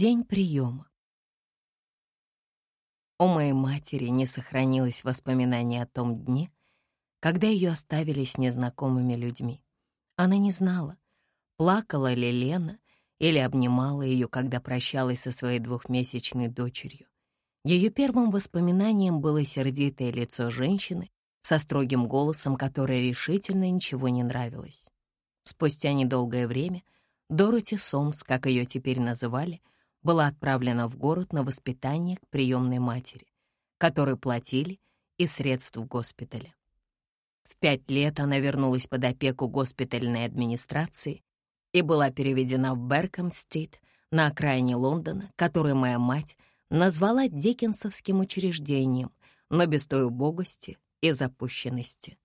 День приема. У моей матери не сохранилось воспоминаний о том дне, когда ее оставили с незнакомыми людьми. Она не знала, плакала ли Лена или обнимала ее, когда прощалась со своей двухмесячной дочерью. Ее первым воспоминанием было сердитое лицо женщины со строгим голосом, которой решительно ничего не нравилось. Спустя недолгое время Дороти Сомс, как ее теперь называли, была отправлена в город на воспитание к приемной матери, которой платили из средств госпиталя. В пять лет она вернулась под опеку госпитальной администрации и была переведена в Беркомстит на окраине Лондона, который моя мать назвала Диккенсовским учреждением, но без той убогости и запущенности.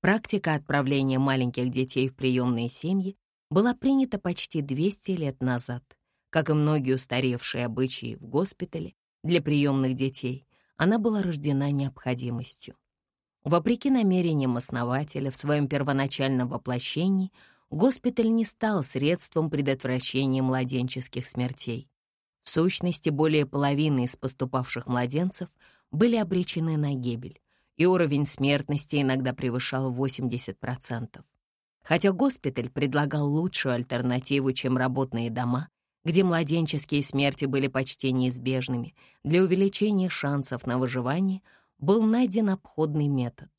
Практика отправления маленьких детей в приемные семьи была принята почти 200 лет назад. Как и многие устаревшие обычаи в госпитале для приемных детей, она была рождена необходимостью. Вопреки намерениям основателя в своем первоначальном воплощении — госпиталь не стал средством предотвращения младенческих смертей. В сущности, более половины из поступавших младенцев были обречены на гибель, и уровень смертности иногда превышал 80%. Хотя госпиталь предлагал лучшую альтернативу, чем работные дома, где младенческие смерти были почти неизбежными, для увеличения шансов на выживание был найден обходный метод.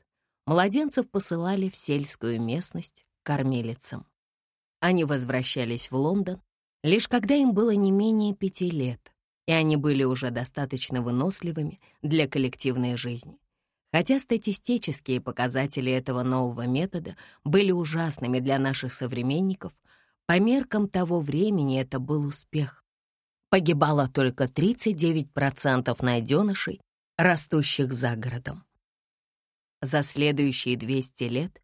Младенцев посылали в сельскую местность, кормилицам. Они возвращались в Лондон лишь когда им было не менее пяти лет, и они были уже достаточно выносливыми для коллективной жизни. Хотя статистические показатели этого нового метода были ужасными для наших современников, по меркам того времени это был успех. Погибало только 39% найденышей, растущих за городом. За следующие 200 лет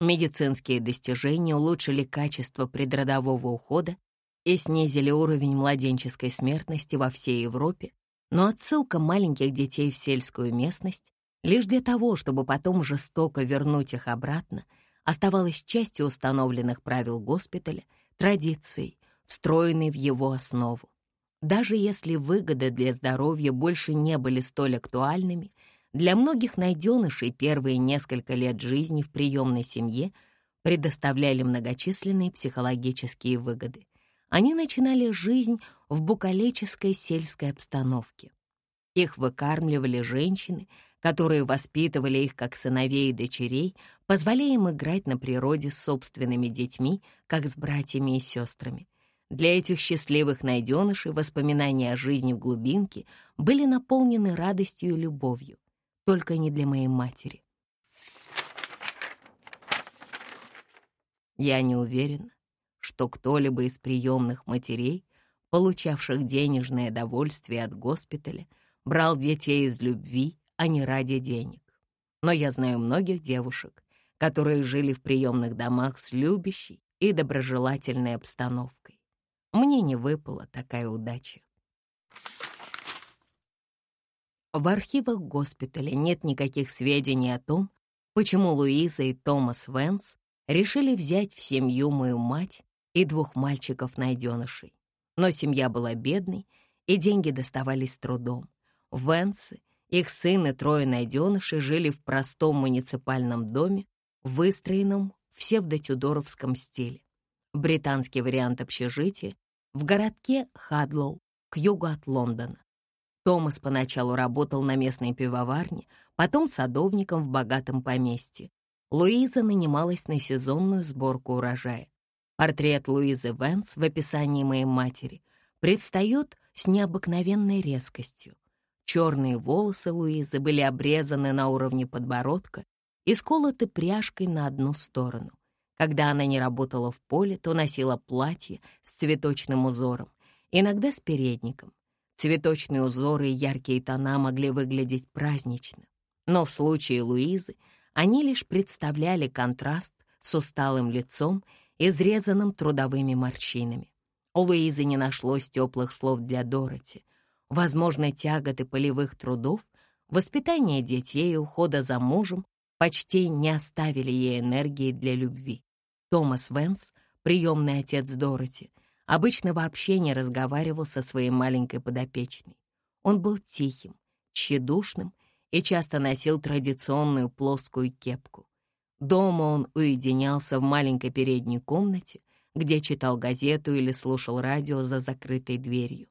Медицинские достижения улучшили качество предродового ухода и снизили уровень младенческой смертности во всей Европе, но отсылка маленьких детей в сельскую местность лишь для того, чтобы потом жестоко вернуть их обратно, оставалась частью установленных правил госпиталя, традицией, встроенной в его основу. Даже если выгоды для здоровья больше не были столь актуальными — для многих найденышей первые несколько лет жизни в приемной семье предоставляли многочисленные психологические выгоды. Они начинали жизнь в букалической сельской обстановке. Их выкармливали женщины, которые воспитывали их как сыновей и дочерей, позволяя им играть на природе с собственными детьми, как с братьями и сестрами. Для этих счастливых найденышей воспоминания о жизни в глубинке были наполнены радостью и любовью только не для моей матери. Я не уверена, что кто-либо из приемных матерей, получавших денежное довольствие от госпиталя, брал детей из любви, а не ради денег. Но я знаю многих девушек, которые жили в приемных домах с любящей и доброжелательной обстановкой. Мне не выпала такая удача. В архивах госпиталя нет никаких сведений о том, почему Луиза и Томас Венс решили взять в семью мою мать и двух мальчиков-найденышей. Но семья была бедной, и деньги доставались трудом. Венсы, их сын и трое найденышей жили в простом муниципальном доме, выстроенном в псевдотюдоровском стиле. Британский вариант общежития в городке Хадлоу к югу от Лондона. Томас поначалу работал на местной пивоварне, потом садовником в богатом поместье. Луиза нанималась на сезонную сборку урожая. Портрет Луизы Венс в описании моей матери предстает с необыкновенной резкостью. Черные волосы Луизы были обрезаны на уровне подбородка и сколоты пряжкой на одну сторону. Когда она не работала в поле, то носила платье с цветочным узором, иногда с передником. Цветочные узоры и яркие тона могли выглядеть празднично, но в случае Луизы они лишь представляли контраст с усталым лицом, изрезанным трудовыми морщинами. У Луизы не нашлось теплых слов для Дороти. Возможно, тяготы полевых трудов, воспитание детей и ухода за мужем почти не оставили ей энергии для любви. Томас Венс, приемный отец Дороти, обычно вообще не разговаривал со своей маленькой подопечной. Он был тихим, тщедушным и часто носил традиционную плоскую кепку. Дома он уединялся в маленькой передней комнате, где читал газету или слушал радио за закрытой дверью.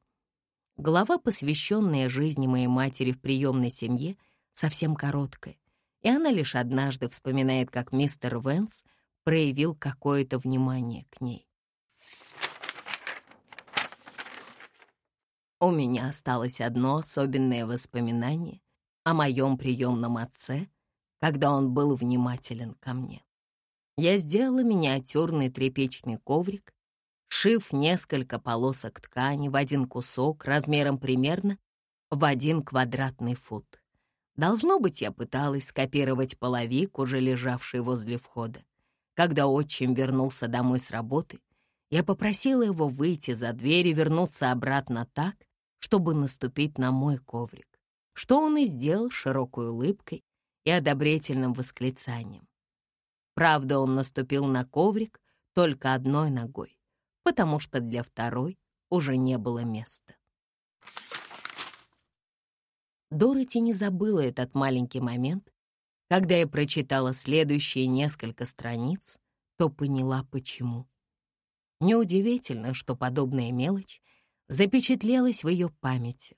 Глава, посвященная жизни моей матери в приемной семье, совсем короткая, и она лишь однажды вспоминает, как мистер Венс проявил какое-то внимание к ней. У меня осталось одно особенное воспоминание о моем приемном отце, когда он был внимателен ко мне. Я сделала миниатюрный тряпичный коврик, шив несколько полосок ткани в один кусок размером примерно в один квадратный фут. Должно быть, я пыталась скопировать половик, уже лежавший возле входа. Когда отчим вернулся домой с работы, я попросила его выйти за дверь и вернуться обратно так, чтобы наступить на мой коврик, что он и сделал широкой улыбкой и одобрительным восклицанием. Правда, он наступил на коврик только одной ногой, потому что для второй уже не было места. Дороти не забыла этот маленький момент. Когда я прочитала следующие несколько страниц, то поняла, почему. Неудивительно, что подобная мелочь запечатлелась в ее памяти.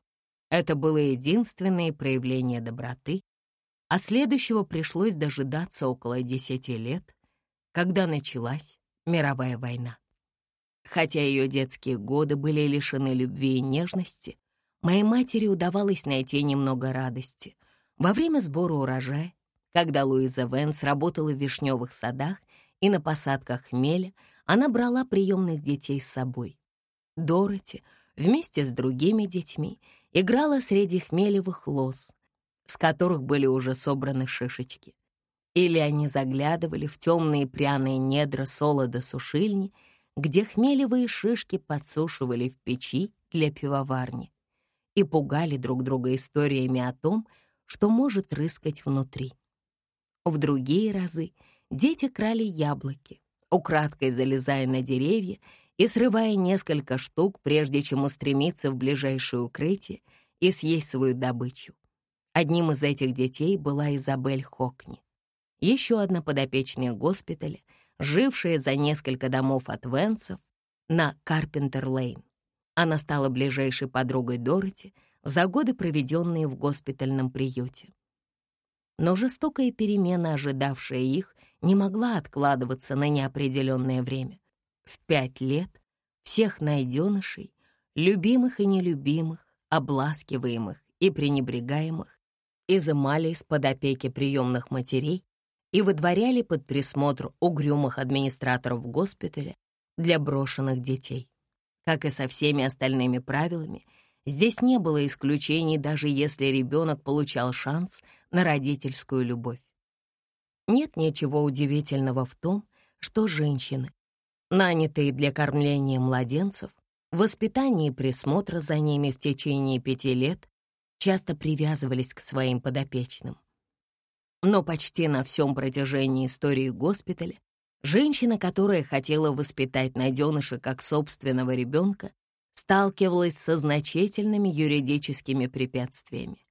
Это было единственное проявление доброты, а следующего пришлось дожидаться около десяти лет, когда началась мировая война. Хотя ее детские годы были лишены любви и нежности, Моей матери удавалось найти немного радости. Во время сбора урожая, когда Луиза Венс работала в вишневых садах и на посадках хмеля, она брала приемных детей с собой. Дороти вместе с другими детьми играла среди хмелевых лоз, с которых были уже собраны шишечки. Или они заглядывали в темные пряные недра солода-сушильни, где хмелевые шишки подсушивали в печи для пивоварни и пугали друг друга историями о том, что может рыскать внутри. В другие разы дети крали яблоки, украдкой залезая на деревья и срывая несколько штук, прежде чем устремиться в ближайшее укрытие и съесть свою добычу. Одним из этих детей была Изабель Хокни. Еще одна подопечная госпиталя, жившая за несколько домов от Венсов на Карпентер-Лейн. Она стала ближайшей подругой Дороти за годы, проведенные в госпитальном приюте. Но жестокая перемена, ожидавшая их, не могла откладываться на неопределенное время. В пять лет всех найденышей, любимых и нелюбимых, обласкиваемых и пренебрегаемых, изымали из-под опеки приемных матерей и выдворяли под присмотр угрюмых администраторов госпиталя для брошенных детей. Как и со всеми остальными правилами, здесь не было исключений, даже если ребенок получал шанс на родительскую любовь. Нет ничего удивительного в том, что женщины, нанятые для кормления младенцев, воспитания и присмотра за ними в течение пяти лет, часто привязывались к своим подопечным. Но почти на всем протяжении истории госпиталя Женщина, которая хотела воспитать найденыша как собственного ребенка, сталкивалась со значительными юридическими препятствиями.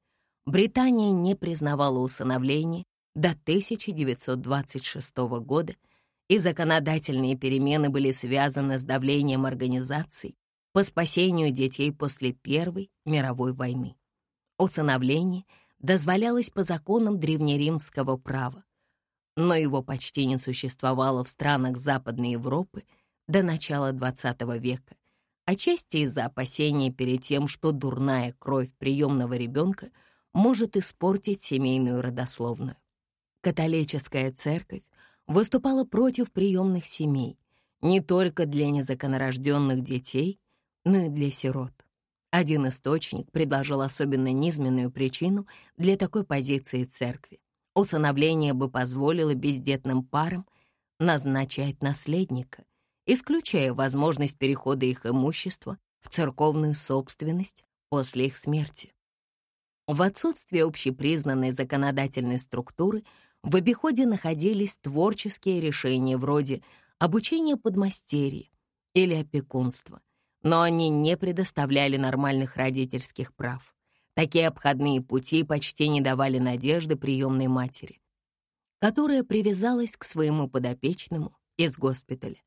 Британия не признавала усыновление до 1926 года, и законодательные перемены были связаны с давлением организаций по спасению детей после Первой мировой войны. Усыновление дозволялось по законам древнеримского права, но его почти не существовало в странах Западной Европы до начала XX века, отчасти из-за опасений перед тем, что дурная кровь приемного ребенка может испортить семейную родословную. Католическая церковь выступала против приемных семей не только для незаконорожденных детей, но и для сирот. Один источник предложил особенно низменную причину для такой позиции церкви. Усыновление бы позволило бездетным парам назначать наследника, исключая возможность перехода их имущества в церковную собственность после их смерти. В отсутствие общепризнанной законодательной структуры в обиходе находились творческие решения вроде обучения подмастерья или опекунства, но они не предоставляли нормальных родительских прав. Такие обходные пути почти не давали надежды приемной матери, которая привязалась к своему подопечному из госпиталя.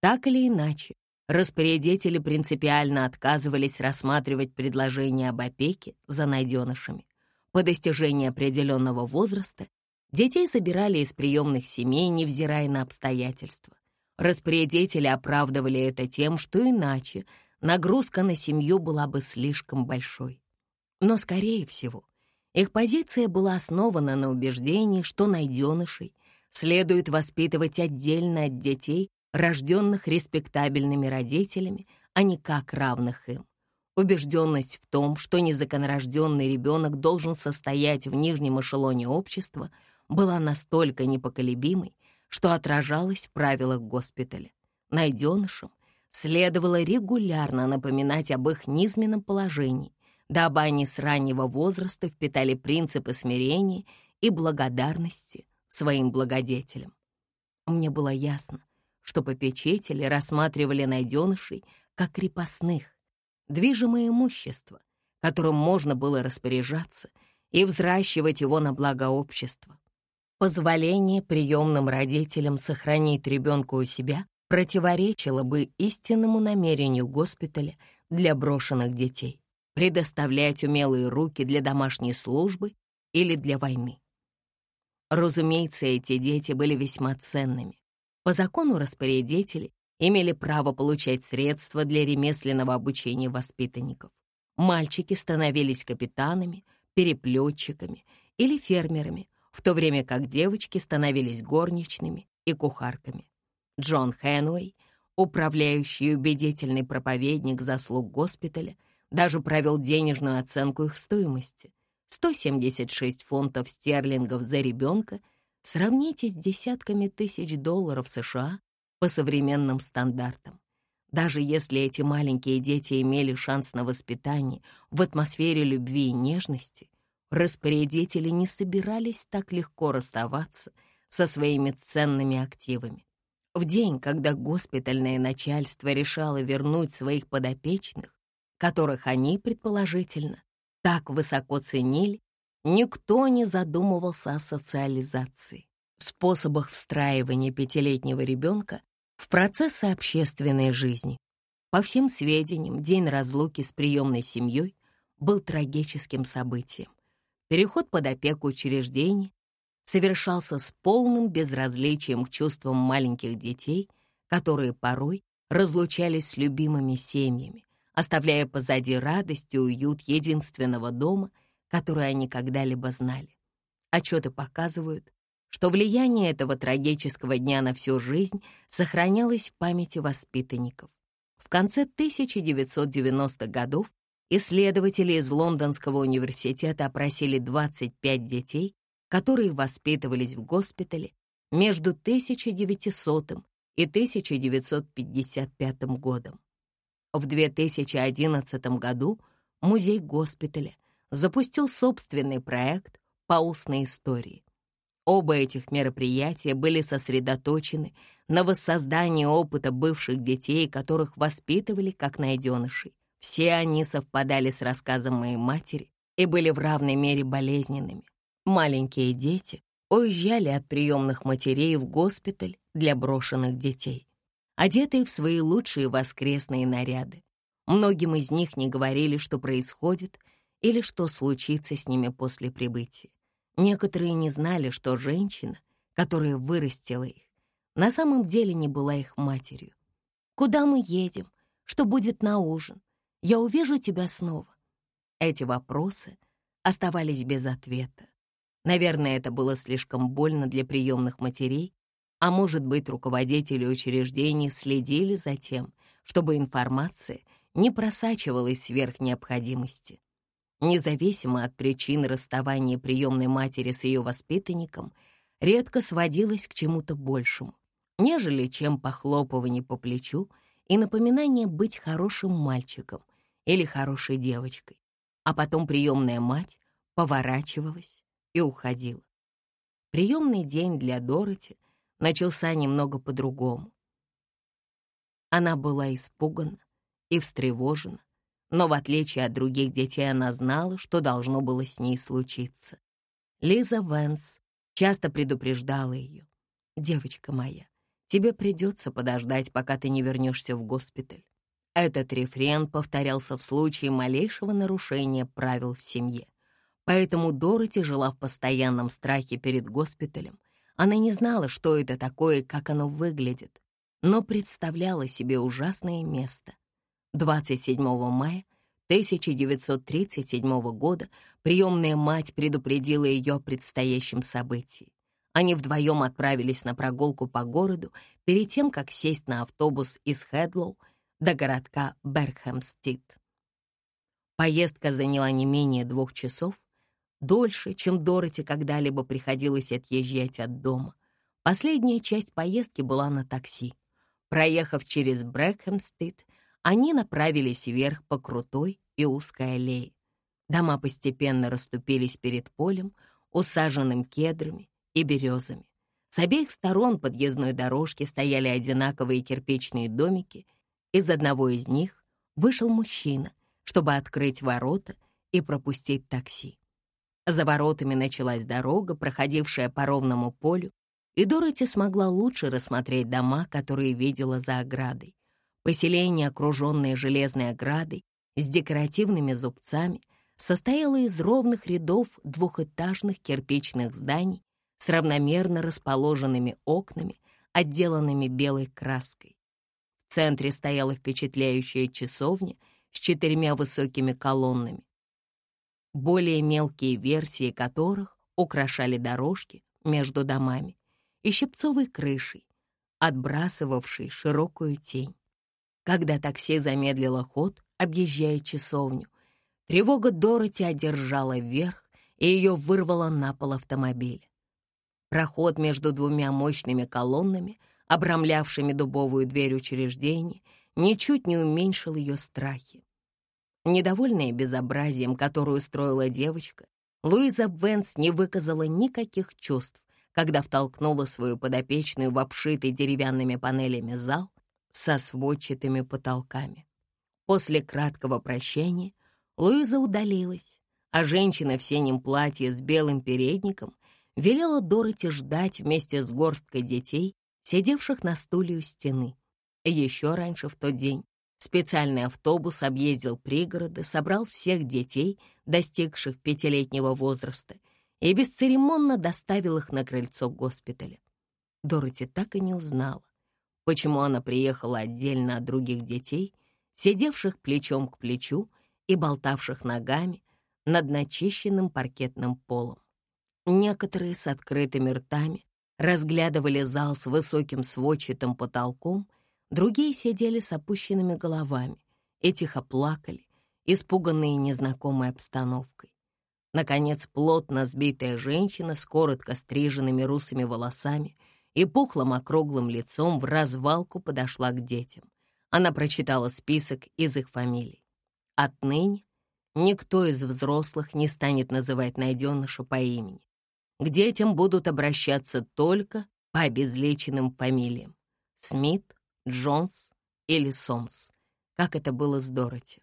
Так или иначе, распорядители принципиально отказывались рассматривать предложение об опеке за найденышами. По достижении определенного возраста детей забирали из приемных семей, невзирая на обстоятельства. Распорядители оправдывали это тем, что иначе нагрузка на семью была бы слишком большой. Но, скорее всего, их позиция была основана на убеждении, что найденышей следует воспитывать отдельно от детей, рожденных респектабельными родителями, а не как равных им. Убежденность в том, что незаконорожденный ребенок должен состоять в нижнем эшелоне общества, была настолько непоколебимой, что отражалась в правилах госпиталя. Найденышам следовало регулярно напоминать об их низменном положении, дабы они с раннего возраста впитали принципы смирения и благодарности своим благодетелям. Мне было ясно, что попечители рассматривали найденышей как крепостных, движимое имущество, которым можно было распоряжаться и взращивать его на благо общества. Позволение приемным родителям сохранить ребенка у себя противоречило бы истинному намерению госпиталя для брошенных детей — предоставлять умелые руки для домашней службы или для войны. Разумеется, эти дети были весьма ценными. По закону распорядители имели право получать средства для ремесленного обучения воспитанников. Мальчики становились капитанами, переплетчиками или фермерами, в то время как девочки становились горничными и кухарками. Джон Хэнуэй, управляющий убедительный проповедник заслуг госпиталя, даже провел денежную оценку их стоимости. 176 фунтов стерлингов за ребенка сравните с десятками тысяч долларов США по современным стандартам. Даже если эти маленькие дети имели шанс на воспитание в атмосфере любви и нежности, распорядители не собирались так легко расставаться со своими ценными активами. В день, когда госпитальное начальство решало вернуть своих подопечных, которых они, предположительно, так высоко ценили, никто не задумывался о социализации, способах встраивания пятилетнего ребенка в процессы общественной жизни. По всем сведениям, день разлуки с приемной семьей был трагическим событием. Переход под опеку учреждений совершался с полным безразличием к чувствам маленьких детей, которые порой разлучались с любимыми семьями, оставляя позади радость и уют единственного дома, который они когда-либо знали. Отчеты показывают, что влияние этого трагического дня на всю жизнь сохранялось в памяти воспитанников. В конце 1990-х годов исследователи из Лондонского университета опросили 25 детей, которые воспитывались в госпитале между 1900 и 1955 годом. В 2011 году музей госпиталя запустил собственный проект по устной истории. Оба этих мероприятия были сосредоточены на воссоздании опыта бывших детей, которых воспитывали как найденышей. Все они совпадали с рассказом моей матери и были в равной мере болезненными. Маленькие дети уезжали от приемных матерей в госпиталь для брошенных детей, одетые в свои лучшие воскресные наряды. Многим из них не говорили, что происходит или что случится с ними после прибытия. Некоторые не знали, что женщина, которая вырастила их, на самом деле не была их матерью. «Куда мы едем? Что будет на ужин? Я увижу тебя снова». Эти вопросы оставались без ответа. Наверное, это было слишком больно для приемных матерей, а может быть, руководители учреждений следили за тем, чтобы информация не просачивалась сверх необходимости. Независимо от причин расставания приемной матери с ее воспитанником, редко сводилась к чему-то большему, нежели чем похлопывание по плечу и напоминание быть хорошим мальчиком или хорошей девочкой. А потом приемная мать поворачивалась и уходила. Приемный день для Дороти начался немного по-другому. Она была испугана и встревожена, но в отличие от других детей она знала, что должно было с ней случиться. Лиза Венс часто предупреждала ее. «Девочка моя, тебе придется подождать, пока ты не вернешься в госпиталь». Этот рефрен повторялся в случае малейшего нарушения правил в семье. Поэтому Дороти жила в постоянном страхе перед госпиталем. Она не знала, что это такое и как оно выглядит, но представляла себе ужасное место. 27 мая 1937 года приемная мать предупредила ее о предстоящем событии. Они вдвоем отправились на прогулку по городу перед тем, как сесть на автобус из Хедлоу до городка Берхэмстит. Поездка заняла не менее двух часов, дольше, чем Дороти когда-либо приходилось отъезжать от дома. Последняя часть поездки была на такси. Проехав через Брэкхэмстит, они направились вверх по крутой и узкой аллее. Дома постепенно расступились перед полем, усаженным кедрами и березами. С обеих сторон подъездной дорожки стояли одинаковые кирпичные домики. Из одного из них вышел мужчина, чтобы открыть ворота и пропустить такси. За воротами началась дорога, проходившая по ровному полю, и Дороти смогла лучше рассмотреть дома, которые видела за оградой. Поселение, окруженное железной оградой, с декоративными зубцами, состояло из ровных рядов двухэтажных кирпичных зданий с равномерно расположенными окнами, отделанными белой краской. В центре стояла впечатляющая часовня с четырьмя высокими колоннами, более мелкие версии которых украшали дорожки между домами и щипцовой крышей, отбрасывавшей широкую тень. Когда такси замедлило ход, объезжая часовню, тревога Дороти одержала вверх, и ее вырвало на пол автомобиля. Проход между двумя мощными колоннами, обрамлявшими дубовую дверь учреждения, ничуть не уменьшил ее страхи. Недовольная безобразием, которую устроила девочка, Луиза Венс не выказала никаких чувств, когда втолкнула свою подопечную в обшитый деревянными панелями зал со сводчатыми потолками. После краткого прощения Луиза удалилась, а женщина в синем платье с белым передником велела Дороти ждать вместе с горсткой детей, сидевших на стуле у стены. Еще раньше в тот день Специальный автобус объездил пригороды, собрал всех детей, достигших пятилетнего возраста, и бесцеремонно доставил их на крыльцо госпиталя. Дороти так и не узнала, почему она приехала отдельно от других детей, сидевших плечом к плечу и болтавших ногами над начищенным паркетным полом. Некоторые с открытыми ртами разглядывали зал с высоким сводчатым потолком — Другие сидели с опущенными головами и тихо плакали, испуганные незнакомой обстановкой. Наконец, плотно сбитая женщина с коротко стриженными русыми волосами и пухлым округлым лицом в развалку подошла к детям. Она прочитала список из их фамилий. Отныне никто из взрослых не станет называть найденыша по имени. К детям будут обращаться только по обезличенным фамилиям. Смит, Джонс или Сомс, как это было с Дороти.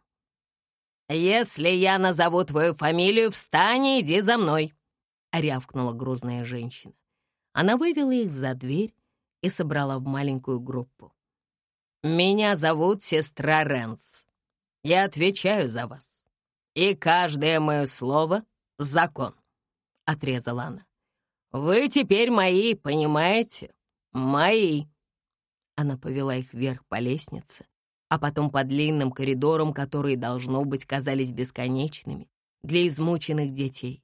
«Если я назову твою фамилию, встань и иди за мной!» — рявкнула грузная женщина. Она вывела их за дверь и собрала в маленькую группу. «Меня зовут сестра Рэнс. Я отвечаю за вас. И каждое мое слово — закон», — отрезала она. «Вы теперь мои, понимаете? Мои». Она повела их вверх по лестнице, а потом по длинным коридорам, которые, должно быть, казались бесконечными для измученных детей.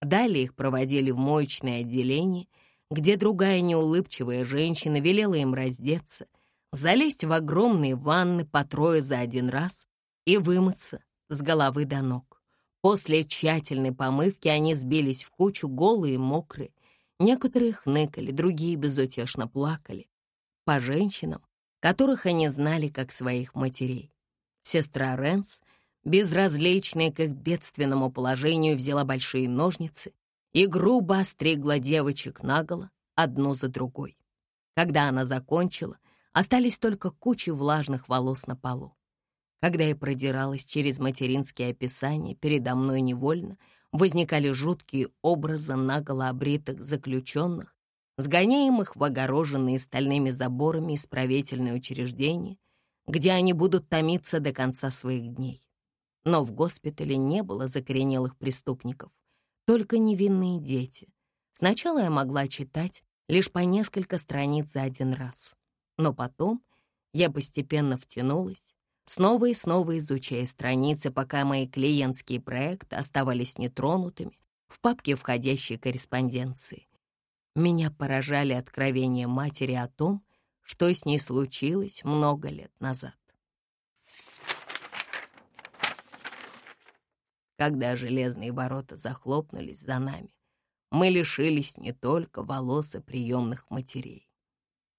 Далее их проводили в моечное отделение, где другая неулыбчивая женщина велела им раздеться, залезть в огромные ванны по трое за один раз и вымыться с головы до ног. После тщательной помывки они сбились в кучу голые и мокрые. Некоторые хныкали, другие безутешно плакали по женщинам, которых они знали как своих матерей. Сестра Ренс, безразличная к их бедственному положению, взяла большие ножницы и грубо остригла девочек наголо, одну за другой. Когда она закончила, Остались только кучи влажных волос на полу. Когда я продиралась через материнские описания, передо мной невольно возникали жуткие образы наголо обритых заключенных, сгоняемых в огороженные стальными заборами исправительные учреждения, где они будут томиться до конца своих дней. Но в госпитале не было закоренелых преступников, только невинные дети. Сначала я могла читать лишь по несколько страниц за один раз. Но потом я постепенно втянулась, снова и снова изучая страницы, пока мои клиентские проекты оставались нетронутыми в папке входящей корреспонденции. Меня поражали откровения матери о том, что с ней случилось много лет назад. Когда железные ворота захлопнулись за нами, мы лишились не только волос и приемных матерей.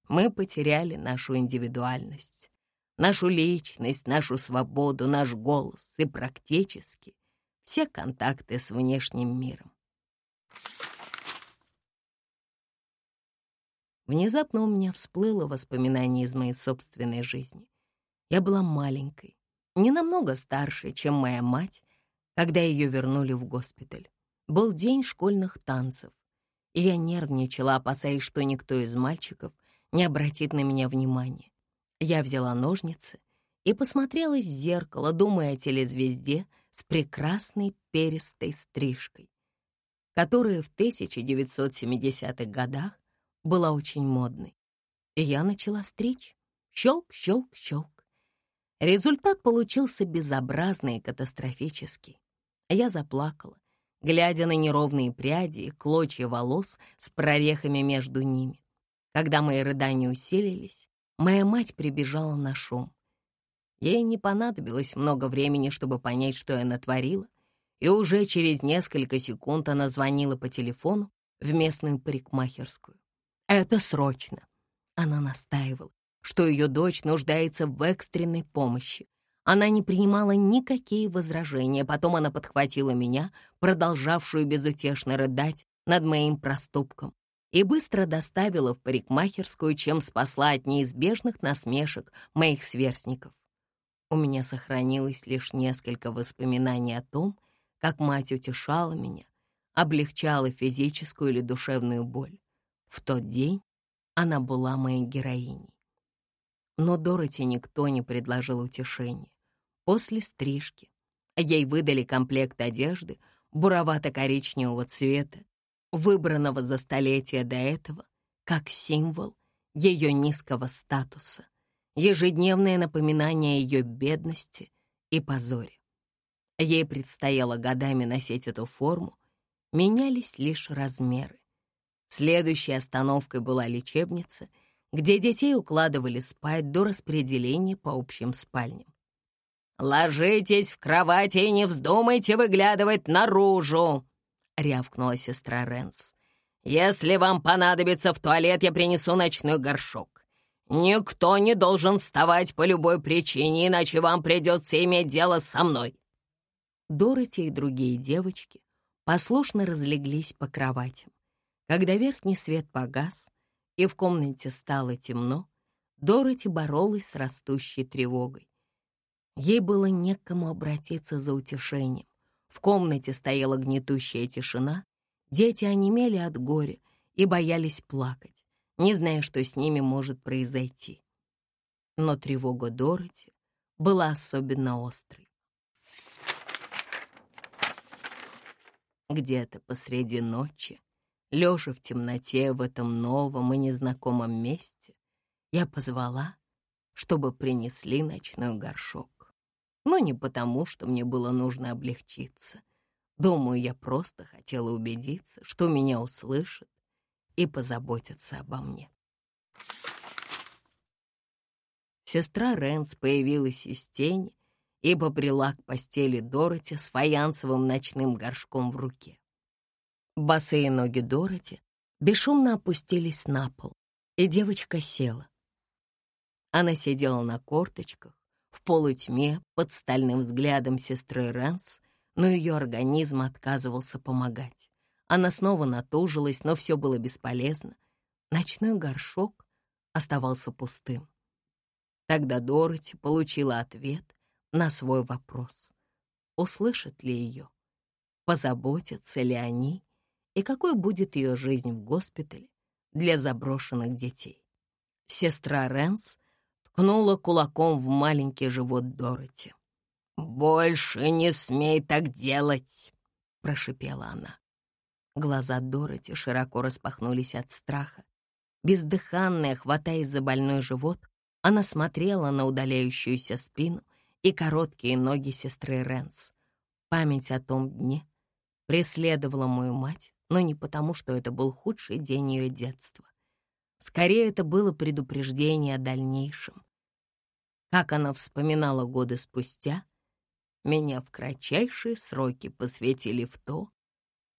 Мы потеряли нашу индивидуальность, нашу личность, нашу свободу, наш голос и практически все контакты с внешним миром. Внезапно у меня всплыло воспоминание из моей собственной жизни. Я была маленькой, не намного старше, чем моя мать, когда ее вернули в госпиталь. Был день школьных танцев, и я нервничала, опасаясь, что никто из мальчиков не обратит на меня внимания. Я взяла ножницы и посмотрелась в зеркало, думая о телезвезде с прекрасной перистой стрижкой, которая в 1970-х годах была очень модной. И я начала стричь. Щелк, щелк, щелк. Результат получился безобразный и катастрофический. Я заплакала, глядя на неровные пряди и клочья волос с прорехами между ними. Когда мои рыдания усилились, моя мать прибежала на шум. Ей не понадобилось много времени, чтобы понять, что я натворила, и уже через несколько секунд она звонила по телефону в местную парикмахерскую. Это срочно. Она настаивала, что ее дочь нуждается в экстренной помощи. Она не принимала никакие возражения. Потом она подхватила меня, продолжавшую безутешно рыдать над моим проступком, и быстро доставила в парикмахерскую, чем спасла от неизбежных насмешек моих сверстников. У меня сохранилось лишь несколько воспоминаний о том, как мать утешала меня, облегчала физическую или душевную боль. В тот день она была моей героиней. Но Дороти никто не предложил утешения. После стрижки ей выдали комплект одежды буровато-коричневого цвета, выбранного за столетия до этого как символ ее низкого статуса, ежедневное напоминание ее бедности и позоре. Ей предстояло годами носить эту форму, менялись лишь размеры. Следующей остановкой была лечебница, где детей укладывали спать до распределения по общим спальням. «Ложитесь в кровати и не вздумайте выглядывать наружу!» — рявкнула сестра Ренс. «Если вам понадобится в туалет, я принесу ночной горшок. Никто не должен вставать по любой причине, иначе вам придется иметь дело со мной». Дороти и другие девочки послушно разлеглись по кроватям. Когда верхний свет погас и в комнате стало темно, Дороти боролась с растущей тревогой. Ей было некому обратиться за утешением. В комнате стояла гнетущая тишина, дети онемели от горя и боялись плакать, не зная, что с ними может произойти. Но тревога Дороти была особенно острой. Где-то посреди ночи Лежа в темноте в этом новом и незнакомом месте, я позвала, чтобы принесли ночной горшок. Но не потому, что мне было нужно облегчиться. Думаю, я просто хотела убедиться, что меня услышат и позаботятся обо мне. Сестра Рэнс появилась из тени и побрела к постели Дороти с фаянсовым ночным горшком в руке. Босые ноги Дороти бесшумно опустились на пол, и девочка села. Она сидела на корточках, в полутьме, под стальным взглядом сестры Рэнс, но ее организм отказывался помогать. Она снова натужилась, но все было бесполезно. Ночной горшок оставался пустым. Тогда Дороти получила ответ на свой вопрос. Услышат ли ее? Позаботятся ли они? И какой будет ее жизнь в госпитале для заброшенных детей? Сестра Рэнс ткнула кулаком в маленький живот Дороти. «Больше не смей так делать!» — прошипела она. Глаза Дороти широко распахнулись от страха. Бездыханная, хватаясь за больной живот, она смотрела на удаляющуюся спину и короткие ноги сестры Рэнс. Память о том дне преследовала мою мать, но не потому, что это был худший день ее детства. Скорее, это было предупреждение о дальнейшем. Как она вспоминала годы спустя, меня в кратчайшие сроки посвятили в то,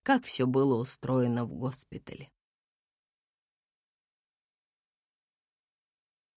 как все было устроено в госпитале.